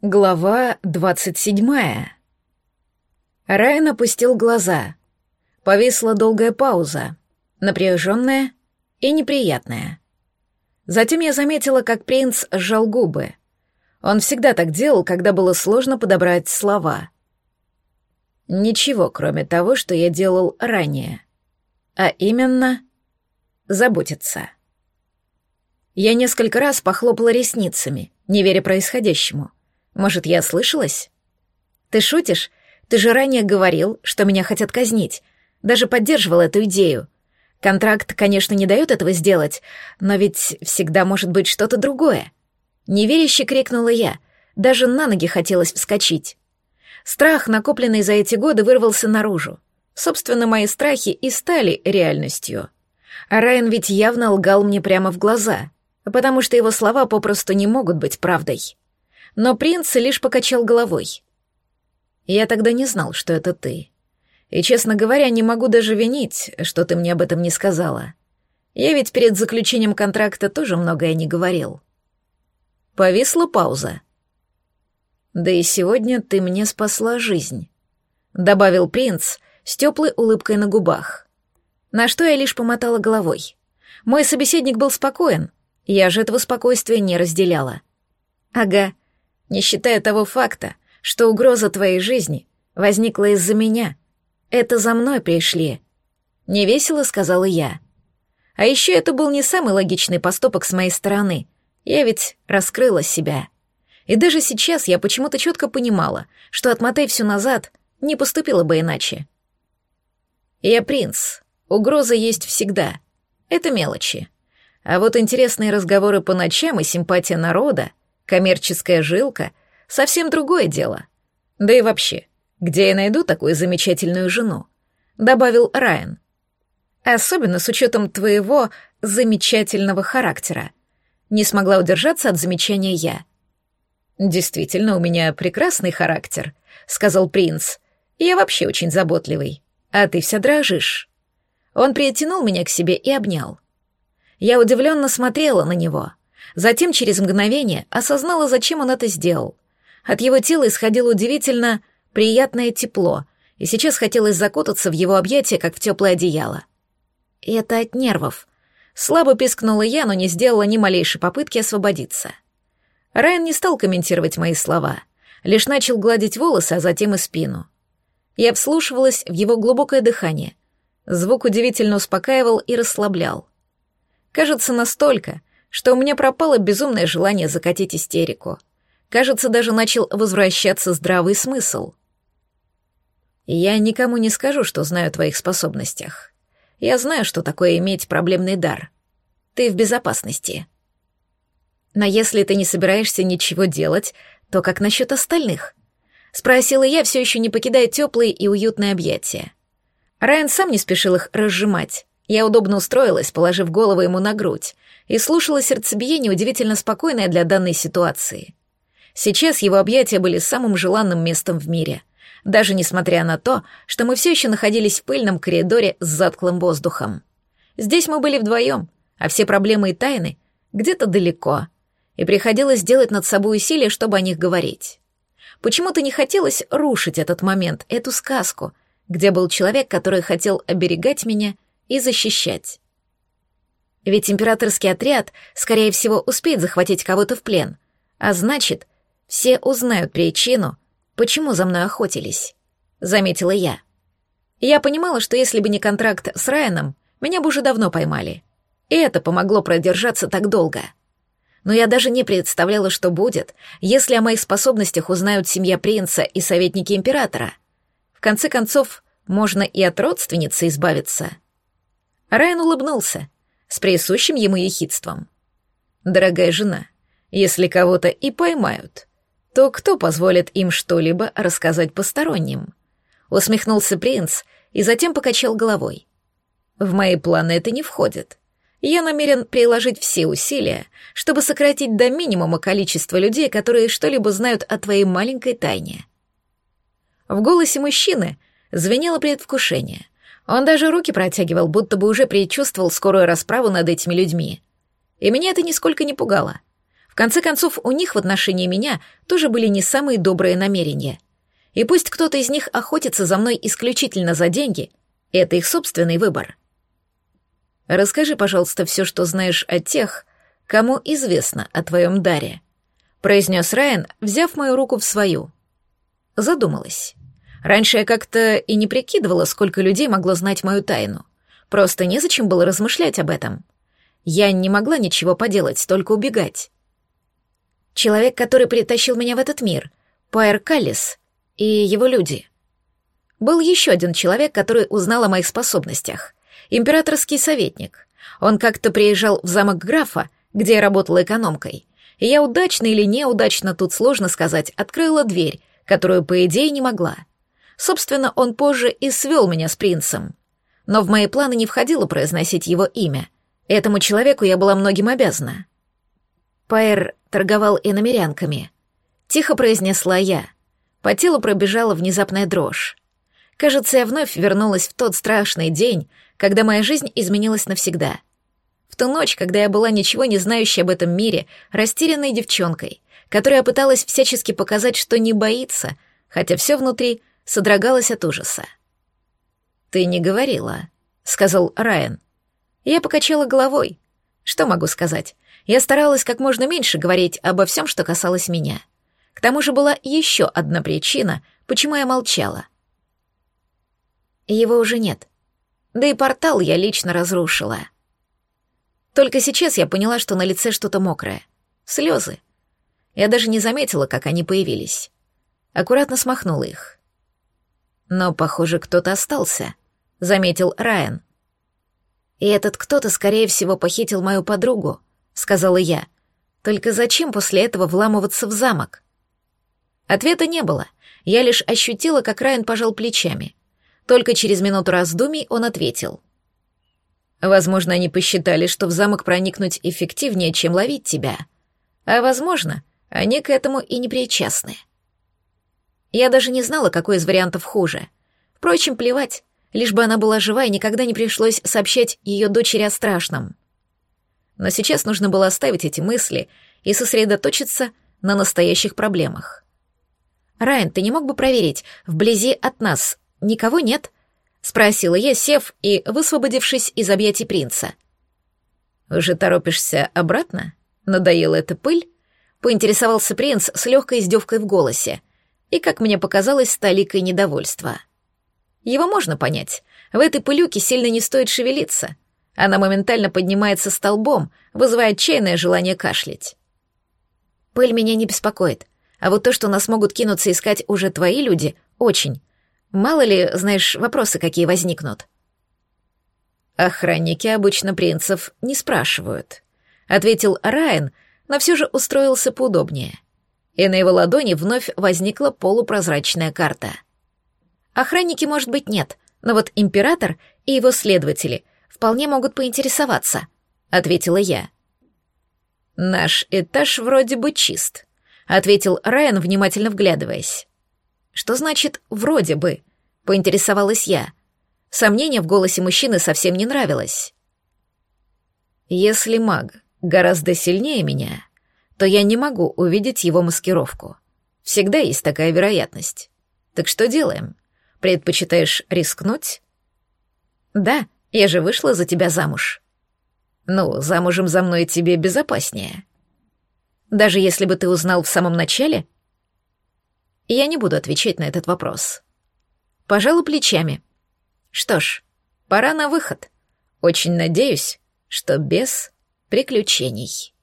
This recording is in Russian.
Глава двадцать седьмая. Райан опустил глаза. Повисла долгая пауза, напряженная и неприятная. Затем я заметила, как принц сжал губы. Он всегда так делал, когда было сложно подобрать слова. Ничего, кроме того, что я делал ранее. А именно, заботиться. Я несколько раз похлопала ресницами, не веря происходящему — может, я слышалась? Ты шутишь? Ты же ранее говорил, что меня хотят казнить. Даже поддерживал эту идею. Контракт, конечно, не дает этого сделать, но ведь всегда может быть что-то другое. Неверяще крикнула я. Даже на ноги хотелось вскочить. Страх, накопленный за эти годы, вырвался наружу. Собственно, мои страхи и стали реальностью. А Райан ведь явно лгал мне прямо в глаза, потому что его слова попросту не могут быть правдой но принц лишь покачал головой. «Я тогда не знал, что это ты. И, честно говоря, не могу даже винить, что ты мне об этом не сказала. Я ведь перед заключением контракта тоже многое не говорил». Повисла пауза. «Да и сегодня ты мне спасла жизнь», — добавил принц с теплой улыбкой на губах. На что я лишь помотала головой. Мой собеседник был спокоен, я же этого спокойствия не разделяла. «Ага, не считая того факта, что угроза твоей жизни возникла из-за меня. Это за мной пришли. Невесело сказала я. А еще это был не самый логичный поступок с моей стороны. Я ведь раскрыла себя. И даже сейчас я почему-то четко понимала, что отмотай все назад, не поступила бы иначе. Я принц. Угроза есть всегда. Это мелочи. А вот интересные разговоры по ночам и симпатия народа Коммерческая жилка — совсем другое дело. Да и вообще, где я найду такую замечательную жену? Добавил Райан. Особенно с учетом твоего замечательного характера. Не смогла удержаться от замечания я. «Действительно, у меня прекрасный характер», — сказал принц. «Я вообще очень заботливый. А ты вся дрожишь». Он притянул меня к себе и обнял. Я удивленно смотрела на него. Затем через мгновение осознала, зачем он это сделал. От его тела исходило удивительно приятное тепло, и сейчас хотелось закутаться в его объятия, как в теплое одеяло. И это от нервов. Слабо пискнула я, но не сделала ни малейшей попытки освободиться. Райан не стал комментировать мои слова, лишь начал гладить волосы, а затем и спину. Я вслушивалась в его глубокое дыхание. Звук удивительно успокаивал и расслаблял. Кажется, настолько, что у меня пропало безумное желание закатить истерику. Кажется, даже начал возвращаться здравый смысл. Я никому не скажу, что знаю о твоих способностях. Я знаю, что такое иметь проблемный дар. Ты в безопасности. Но если ты не собираешься ничего делать, то как насчет остальных? Спросила я, все еще не покидая теплые и уютные объятия. Райан сам не спешил их разжимать. Я удобно устроилась, положив голову ему на грудь, и слушала сердцебиение, удивительно спокойное для данной ситуации. Сейчас его объятия были самым желанным местом в мире, даже несмотря на то, что мы все еще находились в пыльном коридоре с затклым воздухом. Здесь мы были вдвоем, а все проблемы и тайны где-то далеко, и приходилось делать над собой усилия, чтобы о них говорить. Почему-то не хотелось рушить этот момент, эту сказку, где был человек, который хотел оберегать меня и защищать. Ведь императорский отряд, скорее всего, успеет захватить кого-то в плен. А значит, все узнают причину, почему за мной охотились. Заметила я. Я понимала, что если бы не контракт с Райаном, меня бы уже давно поймали. И это помогло продержаться так долго. Но я даже не представляла, что будет, если о моих способностях узнают семья принца и советники императора. В конце концов, можно и от родственницы избавиться. Райан улыбнулся, с присущим ему ехидством. «Дорогая жена, если кого-то и поймают, то кто позволит им что-либо рассказать посторонним?» Усмехнулся принц и затем покачал головой. «В мои планы это не входит. Я намерен приложить все усилия, чтобы сократить до минимума количество людей, которые что-либо знают о твоей маленькой тайне». В голосе мужчины звенело предвкушение — он даже руки протягивал, будто бы уже предчувствовал скорую расправу над этими людьми. И меня это нисколько не пугало. В конце концов, у них в отношении меня тоже были не самые добрые намерения. И пусть кто-то из них охотится за мной исключительно за деньги, это их собственный выбор. Расскажи, пожалуйста, все, что знаешь о тех, кому известно о твоем даре», — произнес Райан, взяв мою руку в свою. Задумалась. Раньше я как-то и не прикидывала, сколько людей могло знать мою тайну. Просто незачем было размышлять об этом. Я не могла ничего поделать, только убегать. Человек, который притащил меня в этот мир, Пайер Каллис и его люди. Был еще один человек, который узнал о моих способностях. Императорский советник. Он как-то приезжал в замок графа, где я работала экономкой. И я удачно или неудачно, тут сложно сказать, открыла дверь, которую, по идее, не могла. Собственно, он позже и свел меня с принцем. Но в мои планы не входило произносить его имя. Этому человеку я была многим обязана. Пайер торговал иномерянками. Тихо произнесла я. По телу пробежала внезапная дрожь. Кажется, я вновь вернулась в тот страшный день, когда моя жизнь изменилась навсегда. В ту ночь, когда я была ничего не знающей об этом мире, растерянной девчонкой, которая пыталась всячески показать, что не боится, хотя все внутри содрогалось от ужаса. «Ты не говорила», — сказал Райан. Я покачала головой. Что могу сказать? Я старалась как можно меньше говорить обо всем, что касалось меня. К тому же была еще одна причина, почему я молчала. Его уже нет. Да и портал я лично разрушила. Только сейчас я поняла, что на лице что-то мокрое. Слезы. Я даже не заметила, как они появились. Аккуратно смахнула их. Но, похоже, кто-то остался, заметил Райан. И этот кто-то, скорее всего, похитил мою подругу, сказала я. Только зачем после этого вламываться в замок? Ответа не было. Я лишь ощутила, как Райан пожал плечами. Только через минуту раздумий он ответил. Возможно, они посчитали, что в замок проникнуть эффективнее, чем ловить тебя. А возможно, они к этому и не причастны. Я даже не знала, какой из вариантов хуже. Впрочем, плевать, лишь бы она была жива и никогда не пришлось сообщать ее дочери о страшном. Но сейчас нужно было оставить эти мысли и сосредоточиться на настоящих проблемах. «Райан, ты не мог бы проверить, вблизи от нас никого нет?» — спросила я, сев и высвободившись из объятий принца. «Уже торопишься обратно? Надоела эта пыль?» — поинтересовался принц с легкой издевкой в голосе и, как мне показалось, столикой недовольства. Его можно понять. В этой пылюке сильно не стоит шевелиться. Она моментально поднимается столбом, вызывая отчаянное желание кашлять. Пыль меня не беспокоит, а вот то, что нас могут кинуться искать уже твои люди, очень. Мало ли, знаешь, вопросы какие возникнут. Охранники обычно принцев не спрашивают, ответил Райан, но все же устроился поудобнее. И на его ладони вновь возникла полупрозрачная карта. Охранники, может быть, нет, но вот император и его следователи вполне могут поинтересоваться, ответила я. Наш этаж вроде бы чист, ответил Райан, внимательно вглядываясь. Что значит «вроде бы»? Поинтересовалась я. Сомнение в голосе мужчины совсем не нравилось. Если маг гораздо сильнее меня, то я не могу увидеть его маскировку. Всегда есть такая вероятность. Так что делаем? Предпочитаешь рискнуть? Да, я же вышла за тебя замуж. Ну, замужем за мной тебе безопаснее. Даже если бы ты узнал в самом начале, я не буду отвечать на этот вопрос. Пожалуй, плечами. Что ж, пора на выход. Очень надеюсь, что без приключений.